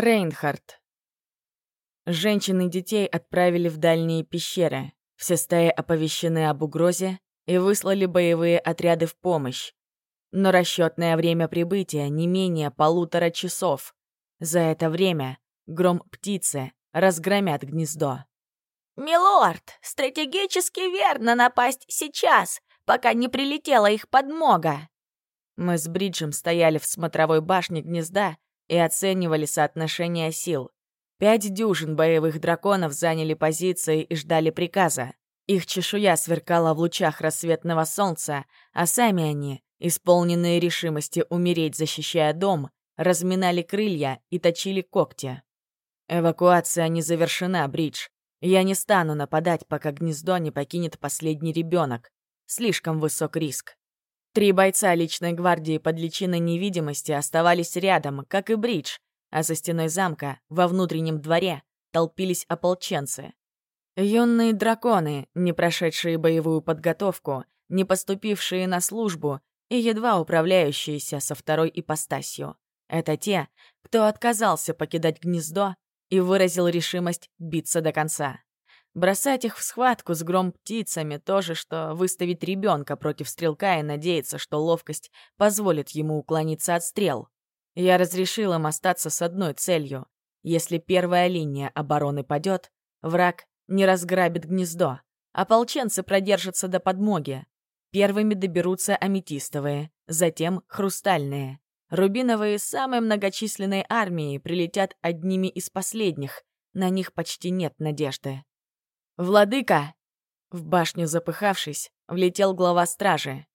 Рейнхард. Женщин и детей отправили в дальние пещеры. Все стаи оповещены об угрозе и выслали боевые отряды в помощь. Но расчетное время прибытия не менее полутора часов. За это время гром птицы разгромят гнездо. «Милорд, стратегически верно напасть сейчас, пока не прилетела их подмога!» Мы с Бриджем стояли в смотровой башне гнезда и оценивали соотношение сил. Пять дюжин боевых драконов заняли позиции и ждали приказа. Их чешуя сверкала в лучах рассветного солнца, а сами они, исполненные решимости умереть, защищая дом, разминали крылья и точили когти. Эвакуация не завершена, Бридж. Я не стану нападать, пока гнездо не покинет последний ребенок. Слишком высок риск. Три бойца личной гвардии под личиной невидимости оставались рядом, как и Бридж, а за стеной замка, во внутреннем дворе, толпились ополченцы. Юные драконы, не прошедшие боевую подготовку, не поступившие на службу и едва управляющиеся со второй ипостасью. Это те, кто отказался покидать гнездо и выразил решимость биться до конца. Бросать их в схватку с гром-птицами — тоже, что выставить ребенка против стрелка и надеяться, что ловкость позволит ему уклониться от стрел. Я разрешил им остаться с одной целью. Если первая линия обороны падет, враг не разграбит гнездо. Ополченцы продержатся до подмоги. Первыми доберутся аметистовые, затем хрустальные. Рубиновые самой многочисленной армией прилетят одними из последних. На них почти нет надежды. «Владыка!» В башню запыхавшись, влетел глава стражи.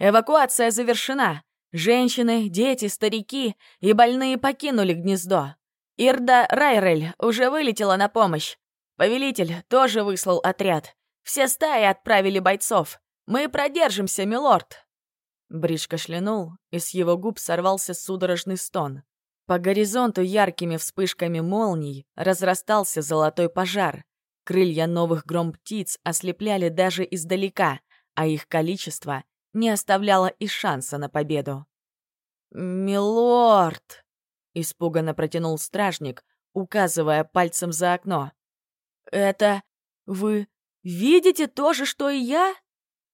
«Эвакуация завершена! Женщины, дети, старики и больные покинули гнездо. Ирда Райрель уже вылетела на помощь. Повелитель тоже выслал отряд. Все стаи отправили бойцов. Мы продержимся, милорд!» Бридж кашлянул, и с его губ сорвался судорожный стон. По горизонту яркими вспышками молний разрастался золотой пожар. Крылья новых гром-птиц ослепляли даже издалека, а их количество не оставляло и шанса на победу. «Милорд!» — испуганно протянул стражник, указывая пальцем за окно. «Это вы видите то же, что и я?»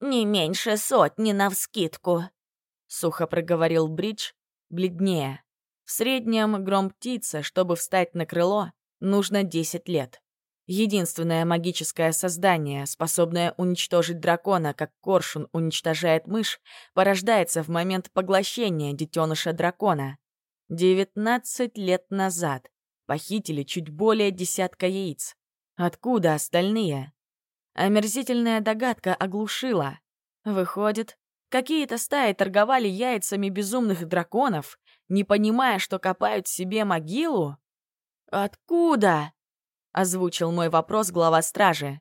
«Не меньше сотни навскидку», — сухо проговорил Бридж, бледнее. В среднем гром птица, чтобы встать на крыло, нужно десять лет. Единственное магическое создание, способное уничтожить дракона, как коршун уничтожает мышь, порождается в момент поглощения детеныша дракона. Девятнадцать лет назад похитили чуть более десятка яиц. Откуда остальные? Омерзительная догадка оглушила. Выходит, какие-то стаи торговали яйцами безумных драконов, не понимая, что копают себе могилу? Откуда? — озвучил мой вопрос глава стражи.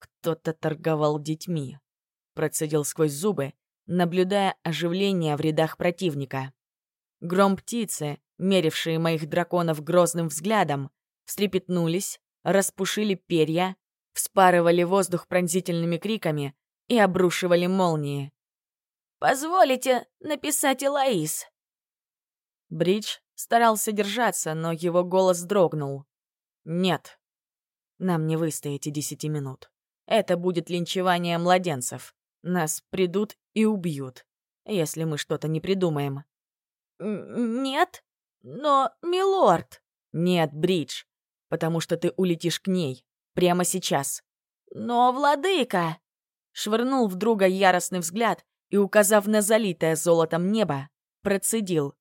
«Кто-то торговал детьми», — процедил сквозь зубы, наблюдая оживление в рядах противника. Гром птицы, мерившие моих драконов грозным взглядом, встрепетнулись, распушили перья, вспарывали воздух пронзительными криками и обрушивали молнии. «Позволите написать Элоиз?» Бридж старался держаться, но его голос дрогнул. «Нет. Нам не выстоять и десяти минут. Это будет линчевание младенцев. Нас придут и убьют, если мы что-то не придумаем». «Нет? Но, милорд...» «Нет, Бридж, потому что ты улетишь к ней. Прямо сейчас». «Но, владыка...» Швырнул в друга яростный взгляд и, указав на залитое золотом небо, процедил.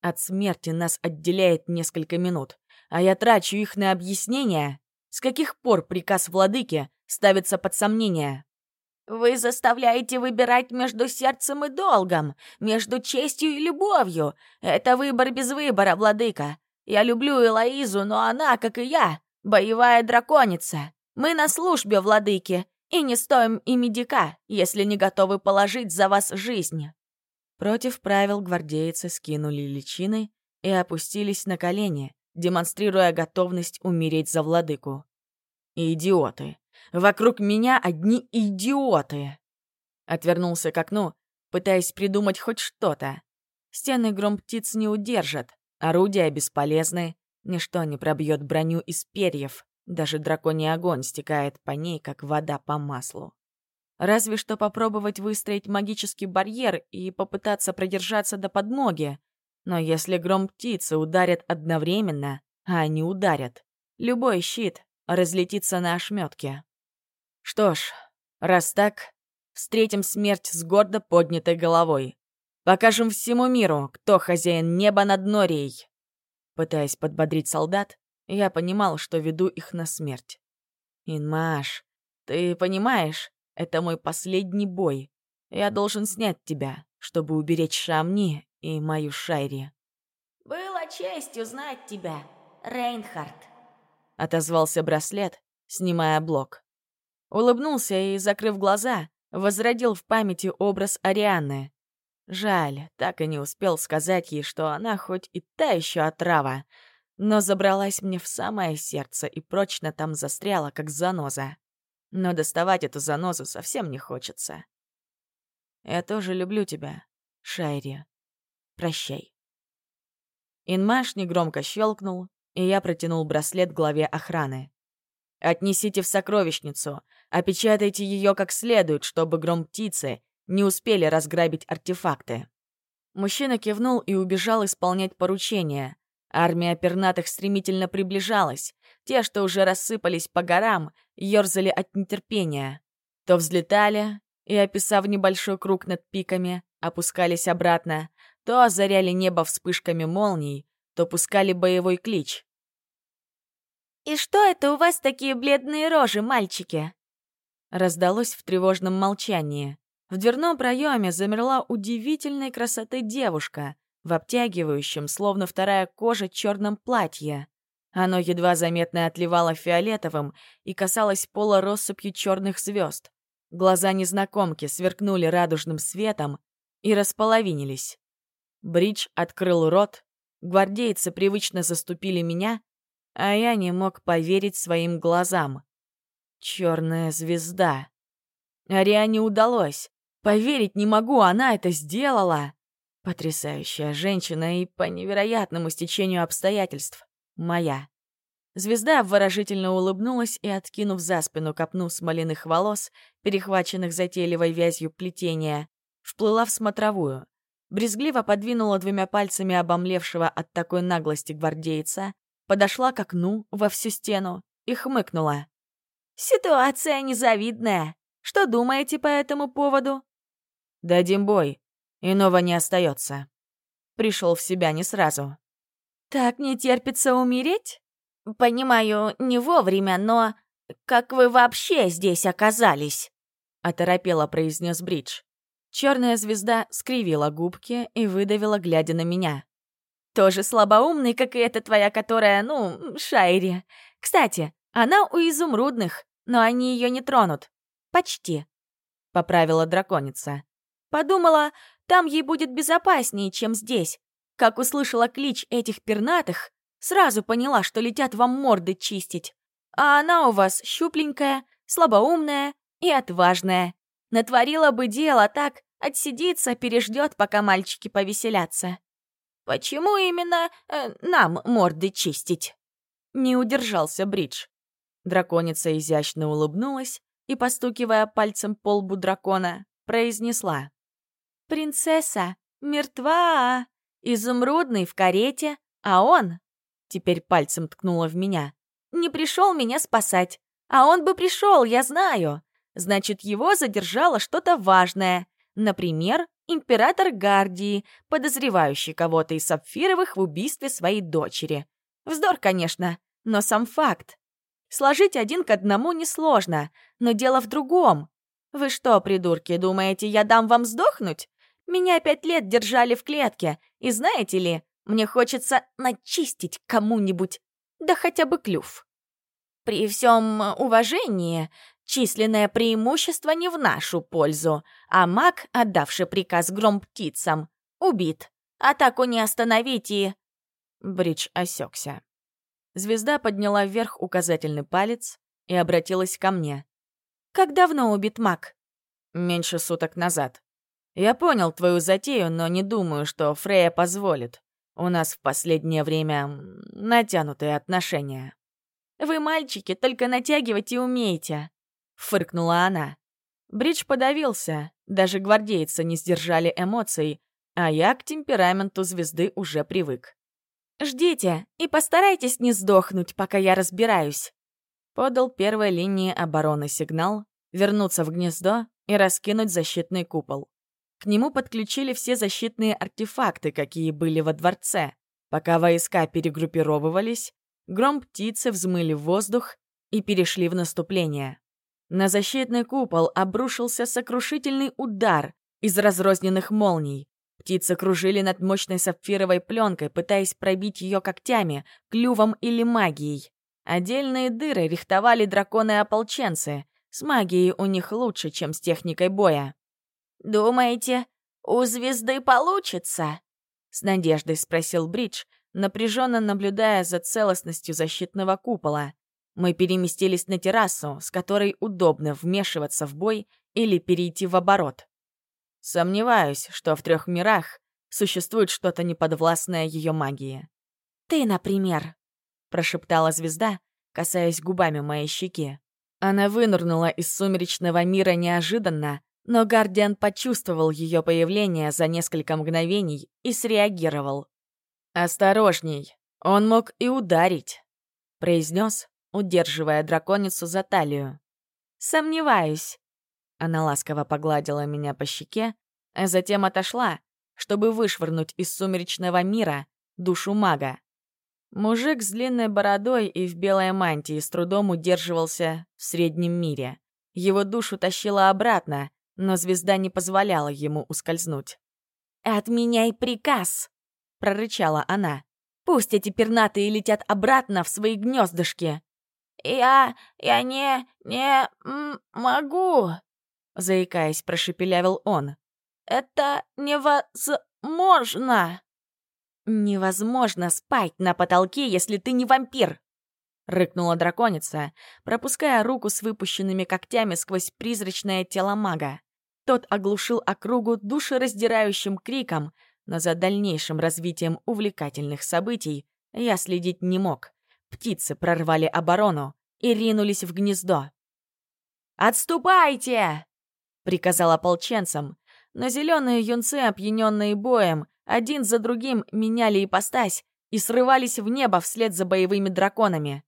От смерти нас отделяет несколько минут а я трачу их на объяснение, с каких пор приказ владыки ставится под сомнение. «Вы заставляете выбирать между сердцем и долгом, между честью и любовью. Это выбор без выбора, владыка. Я люблю Элоизу, но она, как и я, боевая драконица. Мы на службе, владыки, и не стоим и медика, если не готовы положить за вас жизнь». Против правил гвардейцы скинули личины и опустились на колени, демонстрируя готовность умереть за владыку. «Идиоты! Вокруг меня одни идиоты!» Отвернулся к окну, пытаясь придумать хоть что-то. Стены гром птиц не удержат, орудия бесполезны, Ничто не пробьет броню из перьев, даже драконий огонь стекает по ней, как вода по маслу. Разве что попробовать выстроить магический барьер и попытаться продержаться до подмоги. Но если гром птицы ударят одновременно, а они ударят, любой щит разлетится на ошметке. Что ж, раз так, встретим смерть с гордо поднятой головой. Покажем всему миру, кто хозяин неба над Норией. Пытаясь подбодрить солдат, я понимал, что веду их на смерть. «Инмаш, ты понимаешь, это мой последний бой. Я должен снять тебя, чтобы уберечь Шамни и мою Шайри». «Было честью знать тебя, Рейнхард», — отозвался браслет, снимая блок. Улыбнулся и, закрыв глаза, возродил в памяти образ Арианы. Жаль, так и не успел сказать ей, что она хоть и та еще отрава, но забралась мне в самое сердце и прочно там застряла, как заноза. Но доставать эту занозу совсем не хочется. Я тоже люблю тебя, Шайри. Прощай. Инмаш негромко щелкнул, и я протянул браслет главе охраны. «Отнесите в сокровищницу, опечатайте ее как следует, чтобы гром птицы не успели разграбить артефакты». Мужчина кивнул и убежал исполнять поручение. Армия пернатых стремительно приближалась. Те, что уже рассыпались по горам, ерзали от нетерпения. То взлетали и, описав небольшой круг над пиками, опускались обратно, то озаряли небо вспышками молний, то пускали боевой клич. «И что это у вас такие бледные рожи, мальчики?» Раздалось в тревожном молчании. В дверном проеме замерла удивительной красоты девушка в обтягивающем, словно вторая кожа, черном платье. Оно едва заметно отливало фиолетовым и касалось пола россыпью черных звезд. Глаза незнакомки сверкнули радужным светом и располовинились. Бридж открыл рот, гвардейцы привычно заступили меня, а я не мог поверить своим глазам. Черная звезда. Ариане удалось. Поверить не могу, она это сделала. Потрясающая женщина и по невероятному стечению обстоятельств. Моя. Звезда обворожительно улыбнулась и, откинув за спину копну смоляных волос, перехваченных затейливой вязью плетения, вплыла в смотровую. Брезгливо подвинула двумя пальцами обомлевшего от такой наглости гвардейца, подошла к окну во всю стену и хмыкнула. «Ситуация незавидная. Что думаете по этому поводу?» «Дадим бой. Иного не остается. Пришел в себя не сразу. «Так не терпится умереть?» «Понимаю, не вовремя, но как вы вообще здесь оказались?» Оторопело произнес Бридж. Черная звезда скривила губки и выдавила, глядя на меня. «Тоже слабоумный, как и эта твоя, которая, ну, Шайри. Кстати, она у изумрудных, но они ее не тронут. Почти», — поправила драконица. Подумала, там ей будет безопаснее, чем здесь. Как услышала клич этих пернатых, сразу поняла, что летят вам морды чистить. А она у вас щупленькая, слабоумная и отважная. Натворила бы дело так, отсидится, переждет, пока мальчики повеселятся. Почему именно э, нам морды чистить? Не удержался Бридж. Драконица изящно улыбнулась и, постукивая пальцем по лбу дракона, произнесла. Принцесса мертва, изумрудный в карете, а он, теперь пальцем ткнула в меня, не пришел меня спасать. А он бы пришел, я знаю. Значит, его задержало что-то важное. Например, император Гардии, подозревающий кого-то из Сапфировых в убийстве своей дочери. Вздор, конечно, но сам факт. Сложить один к одному несложно, но дело в другом. Вы что, придурки, думаете, я дам вам сдохнуть? Меня пять лет держали в клетке, и знаете ли, мне хочется начистить кому-нибудь, да хотя бы клюв. При всем уважении, численное преимущество не в нашу пользу, а маг, отдавший приказ гром птицам, убит. Атаку не остановить и... Бридж осекся. Звезда подняла вверх указательный палец и обратилась ко мне. «Как давно убит маг?» «Меньше суток назад». «Я понял твою затею, но не думаю, что Фрея позволит. У нас в последнее время натянутые отношения». «Вы, мальчики, только натягивать и умеете», — фыркнула она. Бридж подавился, даже гвардейцы не сдержали эмоций, а я к темпераменту звезды уже привык. «Ждите и постарайтесь не сдохнуть, пока я разбираюсь», — подал первой линии обороны сигнал вернуться в гнездо и раскинуть защитный купол. К нему подключили все защитные артефакты, какие были во дворце. Пока войска перегруппировывались, гром птицы взмыли в воздух и перешли в наступление. На защитный купол обрушился сокрушительный удар из разрозненных молний. Птицы кружили над мощной сапфировой пленкой, пытаясь пробить ее когтями, клювом или магией. Отдельные дыры рихтовали драконы-ополченцы. С магией у них лучше, чем с техникой боя. «Думаете, у звезды получится?» С надеждой спросил Бридж, напряженно наблюдая за целостностью защитного купола. Мы переместились на террасу, с которой удобно вмешиваться в бой или перейти в оборот. Сомневаюсь, что в трех мирах существует что-то неподвластное ее магии. «Ты, например», — прошептала звезда, касаясь губами моей щеки. Она вынырнула из сумеречного мира неожиданно, но Гардиан почувствовал ее появление за несколько мгновений и среагировал. «Осторожней, он мог и ударить», — произнес, удерживая драконицу за талию. «Сомневаюсь», она ласково погладила меня по щеке, а затем отошла, чтобы вышвырнуть из сумеречного мира душу мага. Мужик с длинной бородой и в белой мантии с трудом удерживался в среднем мире. Его душу тащила обратно, но звезда не позволяла ему ускользнуть. «Отменяй приказ!» — прорычала она. «Пусть эти пернатые летят обратно в свои гнездышки!» «Я... я не... не... могу!» заикаясь, прошепелявил он. «Это невозможно!» «Невозможно спать на потолке, если ты не вампир!» Рыкнула драконица, пропуская руку с выпущенными когтями сквозь призрачное тело мага. Тот оглушил округу душераздирающим криком, но за дальнейшим развитием увлекательных событий я следить не мог. Птицы прорвали оборону и ринулись в гнездо. «Отступайте!» — приказал ополченцам. Но зеленые юнцы, опьяненные боем, один за другим меняли ипостась и срывались в небо вслед за боевыми драконами.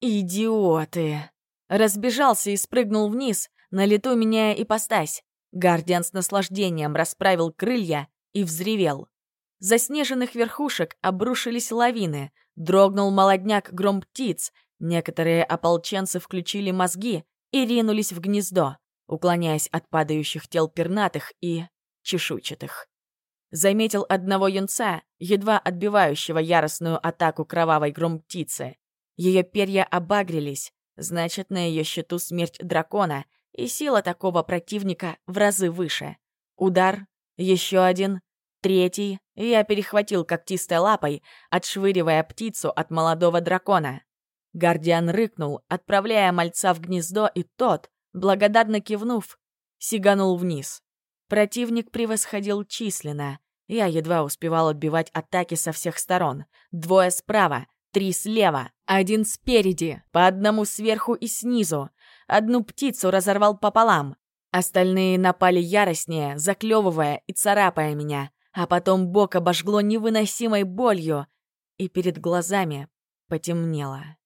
«Идиоты!» Разбежался и спрыгнул вниз, на лету меняя ипостась. Гардиан с наслаждением расправил крылья и взревел. Заснеженных верхушек обрушились лавины, дрогнул молодняк гром птиц, некоторые ополченцы включили мозги и ринулись в гнездо уклоняясь от падающих тел пернатых и чешуйчатых. Заметил одного юнца, едва отбивающего яростную атаку кровавой гром-птицы. Ее перья обагрились, значит, на ее счету смерть дракона, и сила такого противника в разы выше. Удар, еще один, третий, я перехватил когтистой лапой, отшвыривая птицу от молодого дракона. Гардиан рыкнул, отправляя мальца в гнездо, и тот, благодарно кивнув, сиганул вниз. Противник превосходил численно. Я едва успевал отбивать атаки со всех сторон. Двое справа, три слева, один спереди, по одному сверху и снизу. Одну птицу разорвал пополам. Остальные напали яростнее, заклевывая и царапая меня. А потом бок обожгло невыносимой болью, и перед глазами потемнело.